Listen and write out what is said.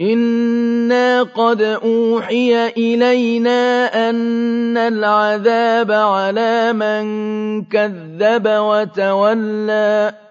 إِنَّا قَدْ أُوحِيَ إِلَيْنَا أَنَّ الْعَذَابَ عَلَىٰ مَن كَذَّبَ وَتَوَلَّىٰ